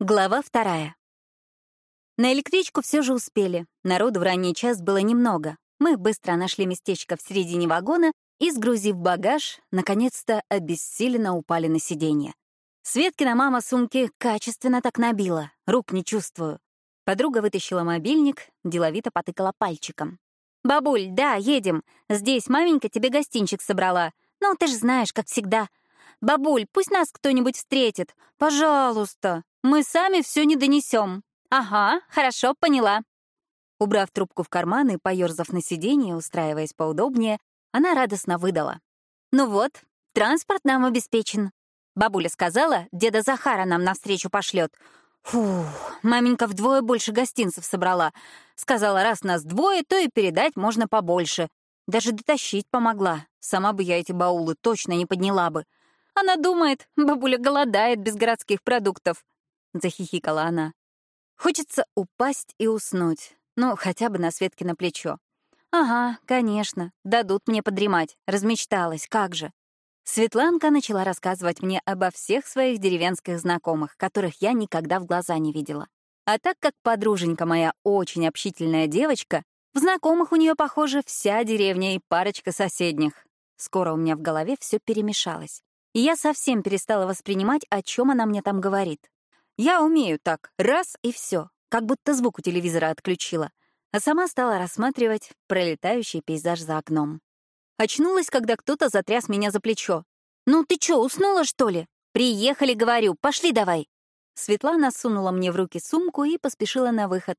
Глава вторая. На электричку все же успели. Народу в ранний час было немного. Мы быстро нашли местечко в середине вагона и, сгрузив багаж, наконец-то обессиленно упали на сиденье. Светкина мама сумки качественно так набила, рук не чувствую. Подруга вытащила мобильник, деловито потыкала пальчиком. «Бабуль, да, едем. Здесь маменька тебе гостинчик собрала. Ну, ты ж знаешь, как всегда. Бабуль, пусть нас кто-нибудь встретит. Пожалуйста. Мы сами все не донесем. Ага, хорошо, поняла. Убрав трубку в карман и поерзав на сиденье, устраиваясь поудобнее, она радостно выдала. «Ну вот, транспорт нам обеспечен. Бабуля сказала, деда Захара нам навстречу пошлет. Фу, маменька вдвое больше гостинцев собрала. Сказала, раз нас двое, то и передать можно побольше. Даже дотащить помогла. Сама бы я эти баулы точно не подняла бы. Она думает, бабуля голодает без городских продуктов. — захихикала она. «Хочется упасть и уснуть. Ну, хотя бы на Светке на плечо. Ага, конечно, дадут мне подремать. Размечталась, как же. Светланка начала рассказывать мне обо всех своих деревенских знакомых, которых я никогда в глаза не видела. А так как подруженька моя очень общительная девочка, в знакомых у нее, похоже, вся деревня и парочка соседних. Скоро у меня в голове все перемешалось. И я совсем перестала воспринимать, о чем она мне там говорит. Я умею так, раз и все, как будто звук у телевизора отключила, а сама стала рассматривать пролетающий пейзаж за окном. Очнулась, когда кто-то затряс меня за плечо. «Ну ты чё, уснула, что ли? Приехали, говорю, пошли давай!» Светлана сунула мне в руки сумку и поспешила на выход.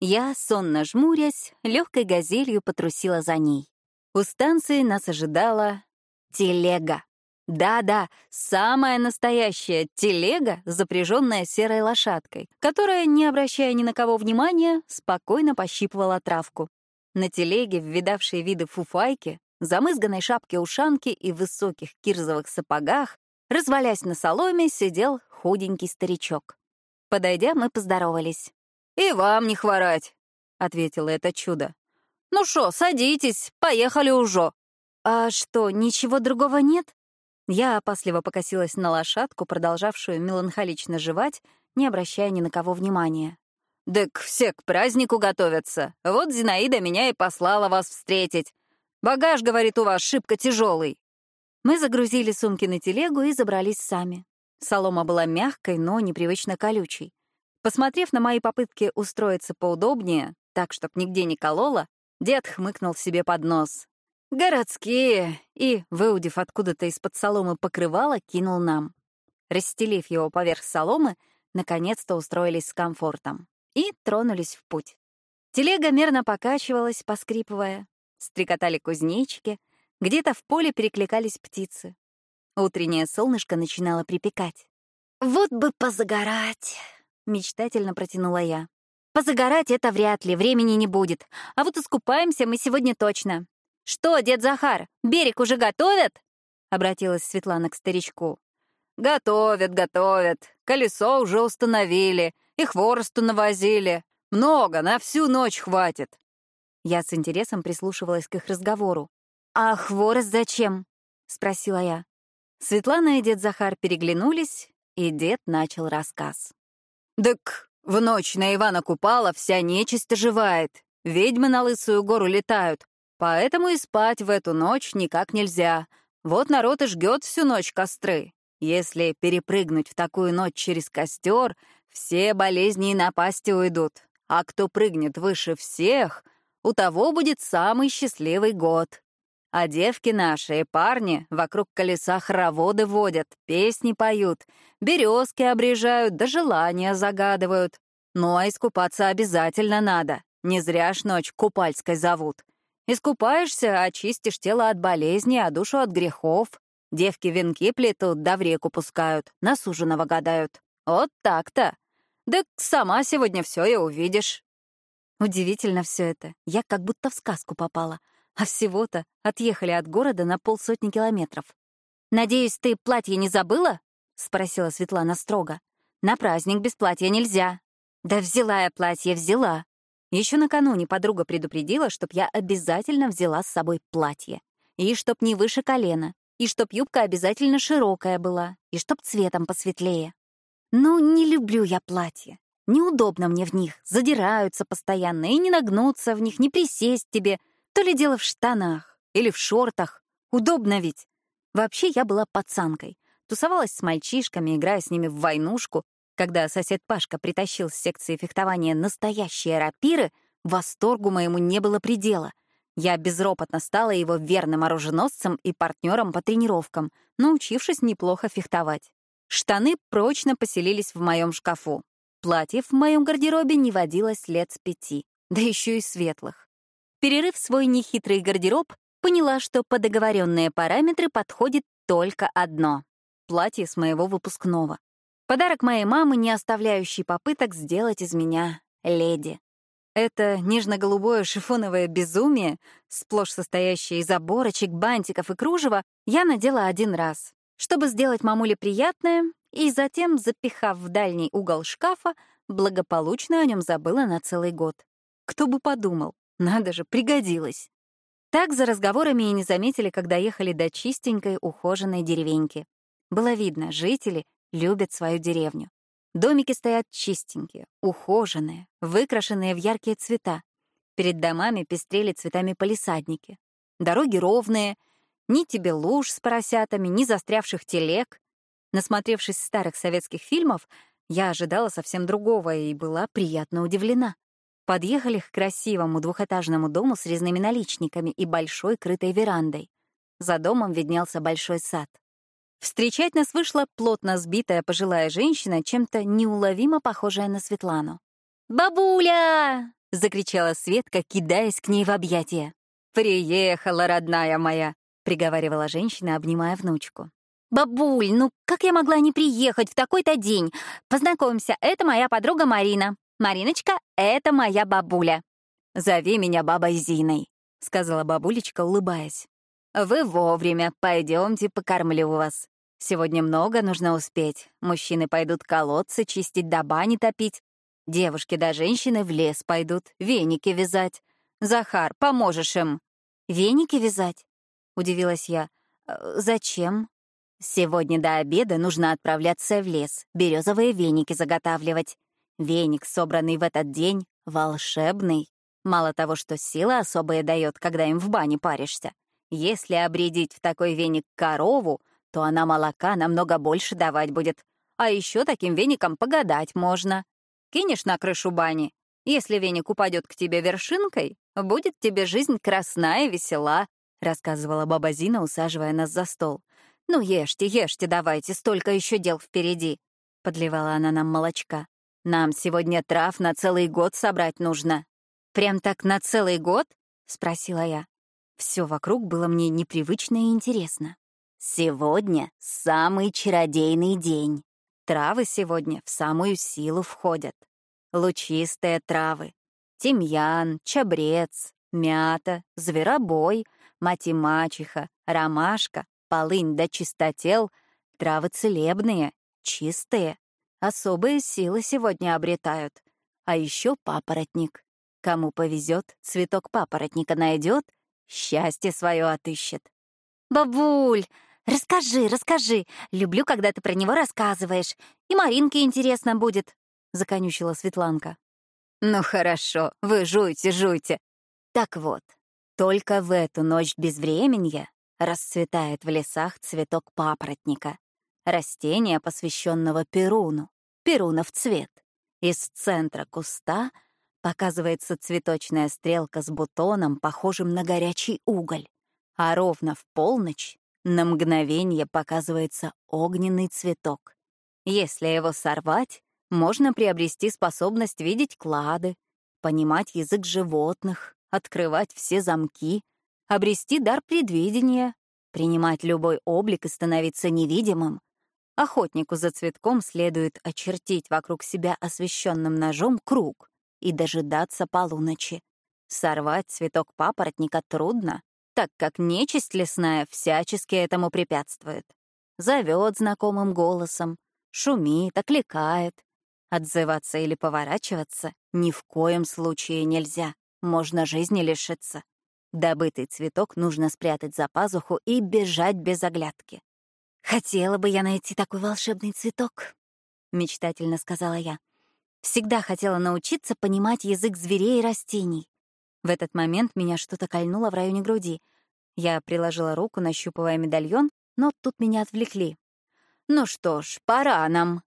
Я, сонно жмурясь, легкой газелью потрусила за ней. У станции нас ожидала телега. Да-да, самая настоящая телега, запряженная серой лошадкой, которая, не обращая ни на кого внимания, спокойно пощипывала травку. На телеге, в виды фуфайки, замызганной шапке-ушанки и высоких кирзовых сапогах, развалясь на соломе, сидел худенький старичок. Подойдя, мы поздоровались. «И вам не хворать», — ответило это чудо. «Ну шо, садитесь, поехали уже». «А что, ничего другого нет?» Я опасливо покосилась на лошадку, продолжавшую меланхолично жевать, не обращая ни на кого внимания. «Дык, все к празднику готовятся. Вот Зинаида меня и послала вас встретить. Багаж, говорит, у вас шибко тяжелый. Мы загрузили сумки на телегу и забрались сами. Солома была мягкой, но непривычно колючей. Посмотрев на мои попытки устроиться поудобнее, так, чтоб нигде не кололо, дед хмыкнул себе под нос. «Городские!» и, выудив откуда-то из-под соломы покрывало, кинул нам. Расстелив его поверх соломы, наконец-то устроились с комфортом и тронулись в путь. Телега мерно покачивалась, поскрипывая. Стрекотали кузнечики, где-то в поле перекликались птицы. Утреннее солнышко начинало припекать. «Вот бы позагорать!» — мечтательно протянула я. «Позагорать — это вряд ли, времени не будет. А вот искупаемся мы сегодня точно. «Что, дед Захар, берег уже готовят?» — обратилась Светлана к старичку. «Готовят, готовят. Колесо уже установили, и хворосту навозили. Много, на всю ночь хватит». Я с интересом прислушивалась к их разговору. «А хворост зачем?» — спросила я. Светлана и дед Захар переглянулись, и дед начал рассказ. «Так в ночь на Ивана Купала вся нечисть оживает. Ведьмы на Лысую гору летают, Поэтому и спать в эту ночь никак нельзя. Вот народ и жгет всю ночь костры. Если перепрыгнуть в такую ночь через костер, все болезни и напасти уйдут. А кто прыгнет выше всех, у того будет самый счастливый год. А девки наши и парни вокруг колеса хороводы водят, песни поют, березки обрежают, да желания загадывают. Ну а искупаться обязательно надо. Не зря ж ночь купальской зовут. Искупаешься, очистишь тело от болезней, а душу от грехов. Девки венки плетут, да в реку пускают, на суженого гадают. Вот так-то. Да сама сегодня все и увидишь. Удивительно все это. Я как будто в сказку попала. А всего-то отъехали от города на полсотни километров. «Надеюсь, ты платье не забыла?» — спросила Светлана строго. «На праздник без платья нельзя». «Да взяла я платье, взяла. Еще накануне подруга предупредила, чтоб я обязательно взяла с собой платье. И чтоб не выше колена, и чтоб юбка обязательно широкая была, и чтоб цветом посветлее. Ну, не люблю я платья. Неудобно мне в них, задираются постоянно, и не нагнуться в них, не присесть тебе. То ли дело в штанах или в шортах. Удобно ведь. Вообще я была пацанкой. Тусовалась с мальчишками, играя с ними в войнушку. Когда сосед Пашка притащил с секции фехтования настоящие рапиры, восторгу моему не было предела. Я безропотно стала его верным оруженосцем и партнером по тренировкам, научившись неплохо фехтовать. Штаны прочно поселились в моем шкафу. Платьев в моем гардеробе не водилось лет с пяти, да еще и светлых. Перерыв свой нехитрый гардероб, поняла, что по договоренные параметры подходит только одно — платье с моего выпускного. Подарок моей мамы, не оставляющий попыток сделать из меня леди. Это нежно-голубое шифоновое безумие, сплошь состоящее из оборочек, бантиков и кружева, я надела один раз, чтобы сделать мамуле приятное, и затем, запихав в дальний угол шкафа, благополучно о нем забыла на целый год. Кто бы подумал, надо же, пригодилось. Так за разговорами и не заметили, когда ехали до чистенькой, ухоженной деревеньки. Было видно, жители любят свою деревню. Домики стоят чистенькие, ухоженные, выкрашенные в яркие цвета. Перед домами пестрели цветами полисадники. Дороги ровные, ни тебе луж с поросятами, ни застрявших телег. Насмотревшись старых советских фильмов, я ожидала совсем другого и была приятно удивлена. Подъехали к красивому двухэтажному дому с резными наличниками и большой крытой верандой. За домом виднелся большой сад. Встречать нас вышла плотно сбитая пожилая женщина, чем-то неуловимо похожая на Светлану. «Бабуля!» — закричала Светка, кидаясь к ней в объятия. «Приехала, родная моя!» — приговаривала женщина, обнимая внучку. «Бабуль, ну как я могла не приехать в такой-то день? Познакомься, это моя подруга Марина. Мариночка — это моя бабуля. Зови меня бабой Зиной», — сказала бабулечка, улыбаясь. «Вы вовремя, пойдемте покормлю вас. Сегодня много нужно успеть. Мужчины пойдут колодцы чистить да бани топить. Девушки да женщины в лес пойдут, веники вязать. Захар, поможешь им?» «Веники вязать?» — удивилась я. «Э, «Зачем?» «Сегодня до обеда нужно отправляться в лес, березовые веники заготавливать. Веник, собранный в этот день, волшебный. Мало того, что сила особая дает, когда им в бане паришься. Если обредить в такой веник корову, то она молока намного больше давать будет. А еще таким веником погадать можно. Кинешь на крышу бани. Если веник упадет к тебе вершинкой, будет тебе жизнь красная и весела, рассказывала баба Зина, усаживая нас за стол. Ну, ешьте, ешьте, давайте, столько еще дел впереди. Подливала она нам молочка. Нам сегодня трав на целый год собрать нужно. Прям так на целый год? Спросила я. Все вокруг было мне непривычно и интересно. Сегодня самый чародейный день. Травы сегодня в самую силу входят. Лучистые травы. Тимьян, чабрец, мята, зверобой, мать-мачеха, ромашка, полынь да чистотел. Травы целебные, чистые. Особые силы сегодня обретают. А еще папоротник. Кому повезет, цветок папоротника найдет — Счастье свое отыщет. «Бабуль, расскажи, расскажи. Люблю, когда ты про него рассказываешь. И Маринке интересно будет», — законючила Светланка. «Ну хорошо, вы жуйте, жуйте. Так вот, только в эту ночь безвременья расцветает в лесах цветок папоротника, растение, посвященного Перуну, Перунов цвет. Из центра куста — Показывается цветочная стрелка с бутоном, похожим на горячий уголь. А ровно в полночь на мгновение показывается огненный цветок. Если его сорвать, можно приобрести способность видеть клады, понимать язык животных, открывать все замки, обрести дар предвидения, принимать любой облик и становиться невидимым. Охотнику за цветком следует очертить вокруг себя освещенным ножом круг и дожидаться полуночи. Сорвать цветок папоротника трудно, так как нечисть лесная всячески этому препятствует. Зовет знакомым голосом, шумит, окликает. Отзываться или поворачиваться ни в коем случае нельзя, можно жизни лишиться. Добытый цветок нужно спрятать за пазуху и бежать без оглядки. Хотела бы я найти такой волшебный цветок. — мечтательно сказала я. «Всегда хотела научиться понимать язык зверей и растений». В этот момент меня что-то кольнуло в районе груди. Я приложила руку, нащупывая медальон, но тут меня отвлекли. «Ну что ж, пора нам».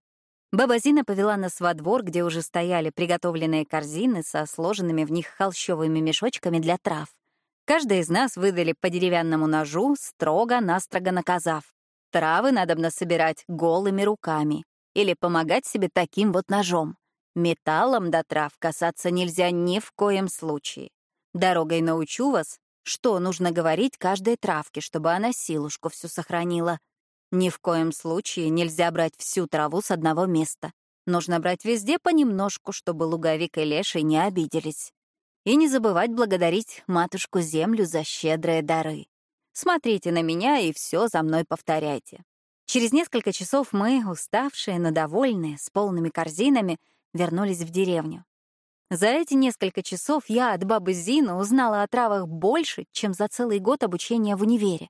Баба Зина повела нас во двор, где уже стояли приготовленные корзины со сложенными в них холщовыми мешочками для трав. Каждый из нас выдали по деревянному ножу, строго-настрого наказав. Травы надобно собирать голыми руками или помогать себе таким вот ножом. Металлом до трав касаться нельзя ни в коем случае. Дорогой научу вас, что нужно говорить каждой травке, чтобы она силушку всю сохранила. Ни в коем случае нельзя брать всю траву с одного места. Нужно брать везде понемножку, чтобы луговик и леший не обиделись. И не забывать благодарить матушку-землю за щедрые дары. Смотрите на меня и все за мной повторяйте. Через несколько часов мы, уставшие, но довольные, с полными корзинами, вернулись в деревню. За эти несколько часов я от бабы Зины узнала о травах больше, чем за целый год обучения в универе.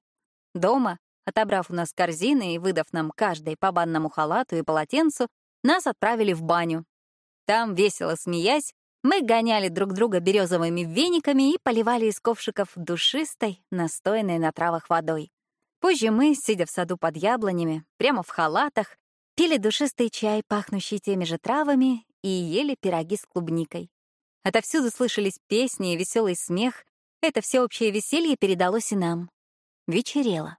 Дома, отобрав у нас корзины и выдав нам каждой по банному халату и полотенцу, нас отправили в баню. Там, весело смеясь, мы гоняли друг друга березовыми вениками и поливали из ковшиков душистой, настойной на травах водой. Позже мы, сидя в саду под яблонями, прямо в халатах, пили душистый чай, пахнущий теми же травами, и ели пироги с клубникой. Отовсюду слышались песни и веселый смех. Это всеобщее веселье передалось и нам. Вечерело.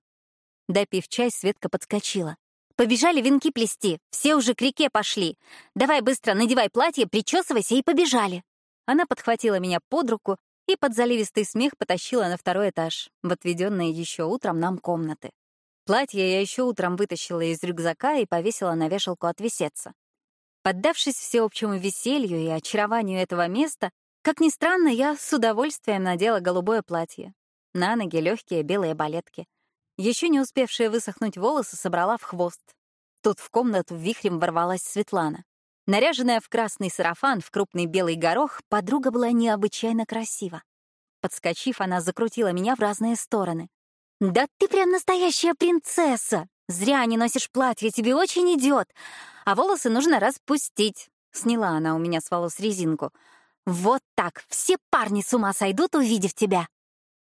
Допив чай, Светка подскочила. Побежали венки плести, все уже к реке пошли. Давай быстро надевай платье, причесывайся и побежали. Она подхватила меня под руку и под заливистый смех потащила на второй этаж, в отведенные еще утром нам комнаты. Платье я еще утром вытащила из рюкзака и повесила на вешалку отвисеться. Поддавшись всеобщему веселью и очарованию этого места, как ни странно, я с удовольствием надела голубое платье. На ноги легкие белые балетки. Еще не успевшие высохнуть волосы собрала в хвост. Тут в комнату вихрем ворвалась Светлана. Наряженная в красный сарафан, в крупный белый горох, подруга была необычайно красива. Подскочив, она закрутила меня в разные стороны. «Да ты прям настоящая принцесса! Зря не носишь платье, тебе очень идет. А волосы нужно распустить». Сняла она у меня с волос резинку. «Вот так! Все парни с ума сойдут, увидев тебя!»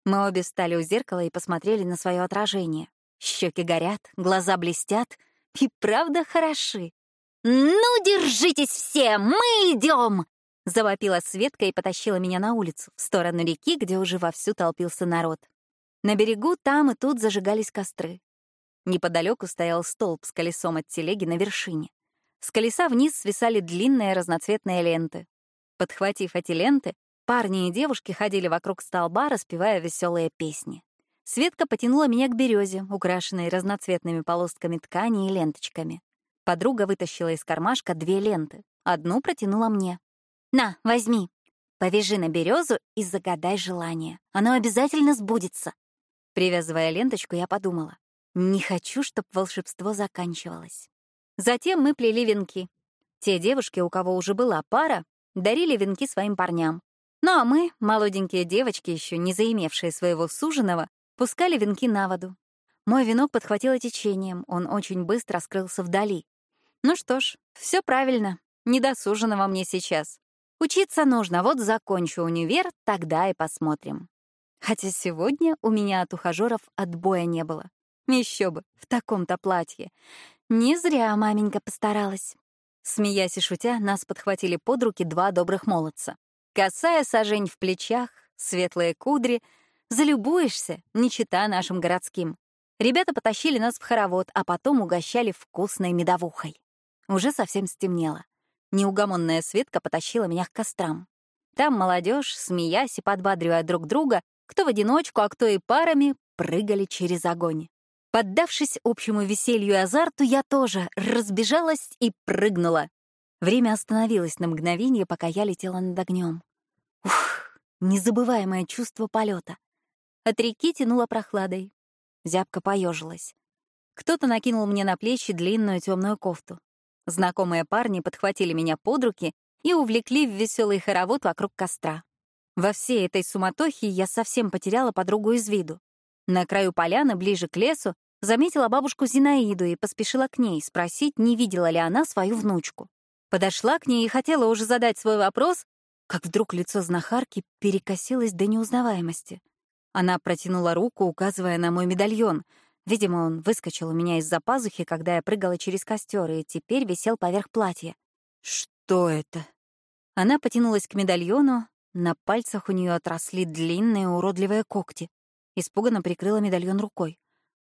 Мы обе встали у зеркала и посмотрели на свое отражение. Щеки горят, глаза блестят и правда хороши. «Ну, держитесь все, мы идем!» Завопила Светка и потащила меня на улицу, в сторону реки, где уже вовсю толпился народ. На берегу там и тут зажигались костры. Неподалеку стоял столб с колесом от телеги на вершине. С колеса вниз свисали длинные разноцветные ленты. Подхватив эти ленты, Парни и девушки ходили вокруг столба, распевая веселые песни. Светка потянула меня к березе, украшенной разноцветными полосками ткани и ленточками. Подруга вытащила из кармашка две ленты. Одну протянула мне. «На, возьми. Повяжи на березу и загадай желание. Оно обязательно сбудется». Привязывая ленточку, я подумала. Не хочу, чтобы волшебство заканчивалось. Затем мы плели венки. Те девушки, у кого уже была пара, дарили венки своим парням. Ну а мы, молоденькие девочки, еще не заимевшие своего суженого, пускали венки на воду. Мой венок подхватило течением, он очень быстро скрылся вдали. Ну что ж, все правильно, не до суженого мне сейчас. Учиться нужно, вот закончу универ, тогда и посмотрим. Хотя сегодня у меня от ухажеров отбоя не было. Еще бы, в таком-то платье. Не зря маменька постаралась. Смеясь и шутя, нас подхватили под руки два добрых молодца. Косая сажень в плечах, светлые кудри. Залюбуешься, не чита нашим городским. Ребята потащили нас в хоровод, а потом угощали вкусной медовухой. Уже совсем стемнело. Неугомонная Светка потащила меня к кострам. Там молодежь, смеясь и подбадривая друг друга, кто в одиночку, а кто и парами, прыгали через огонь. Поддавшись общему веселью и азарту, я тоже разбежалась и прыгнула. Время остановилось на мгновение, пока я летела над огнем. Ух, незабываемое чувство полета. От реки тянуло прохладой. Зябко поежилась. Кто-то накинул мне на плечи длинную темную кофту. Знакомые парни подхватили меня под руки и увлекли в веселый хоровод вокруг костра. Во всей этой суматохе я совсем потеряла подругу из виду. На краю поляны, ближе к лесу, Заметила бабушку Зинаиду и поспешила к ней спросить, не видела ли она свою внучку. Подошла к ней и хотела уже задать свой вопрос, как вдруг лицо знахарки перекосилось до неузнаваемости. Она протянула руку, указывая на мой медальон. Видимо, он выскочил у меня из-за пазухи, когда я прыгала через костер, и теперь висел поверх платья. «Что это?» Она потянулась к медальону, на пальцах у нее отросли длинные уродливые когти. Испуганно прикрыла медальон рукой.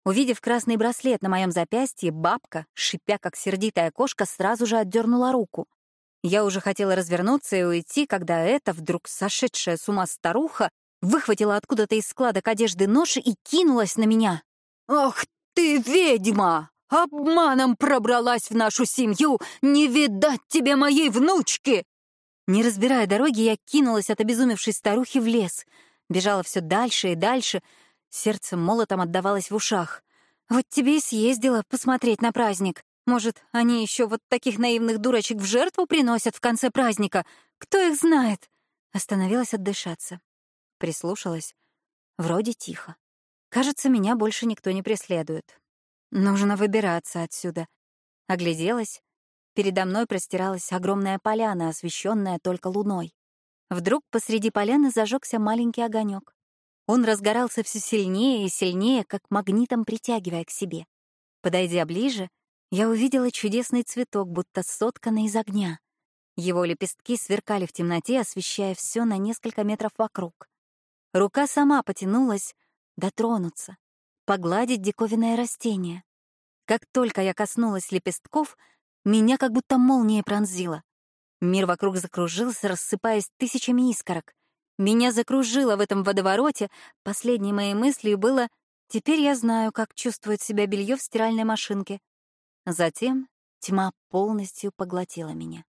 Увидев красный браслет на моем запястье, бабка, шипя как сердитая кошка, сразу же отдернула руку. Я уже хотела развернуться и уйти, когда эта вдруг сошедшая с ума старуха выхватила откуда-то из складок одежды нож и кинулась на меня. «Ах ты, ведьма! Обманом пробралась в нашу семью! Не видать тебе моей внучки!» Не разбирая дороги, я кинулась от обезумевшей старухи в лес. Бежала все дальше и дальше — Сердце молотом отдавалось в ушах. «Вот тебе и съездила посмотреть на праздник. Может, они еще вот таких наивных дурочек в жертву приносят в конце праздника? Кто их знает?» Остановилась отдышаться. Прислушалась. Вроде тихо. Кажется, меня больше никто не преследует. Нужно выбираться отсюда. Огляделась. Передо мной простиралась огромная поляна, освещенная только луной. Вдруг посреди поляны зажегся маленький огонек. Он разгорался все сильнее и сильнее, как магнитом притягивая к себе. Подойдя ближе, я увидела чудесный цветок, будто сотканный из огня. Его лепестки сверкали в темноте, освещая все на несколько метров вокруг. Рука сама потянулась дотронуться, погладить диковинное растение. Как только я коснулась лепестков, меня как будто молния пронзила. Мир вокруг закружился, рассыпаясь тысячами искорок. Меня закружило в этом водовороте. Последней моей мыслью было «Теперь я знаю, как чувствует себя белье в стиральной машинке». Затем тьма полностью поглотила меня.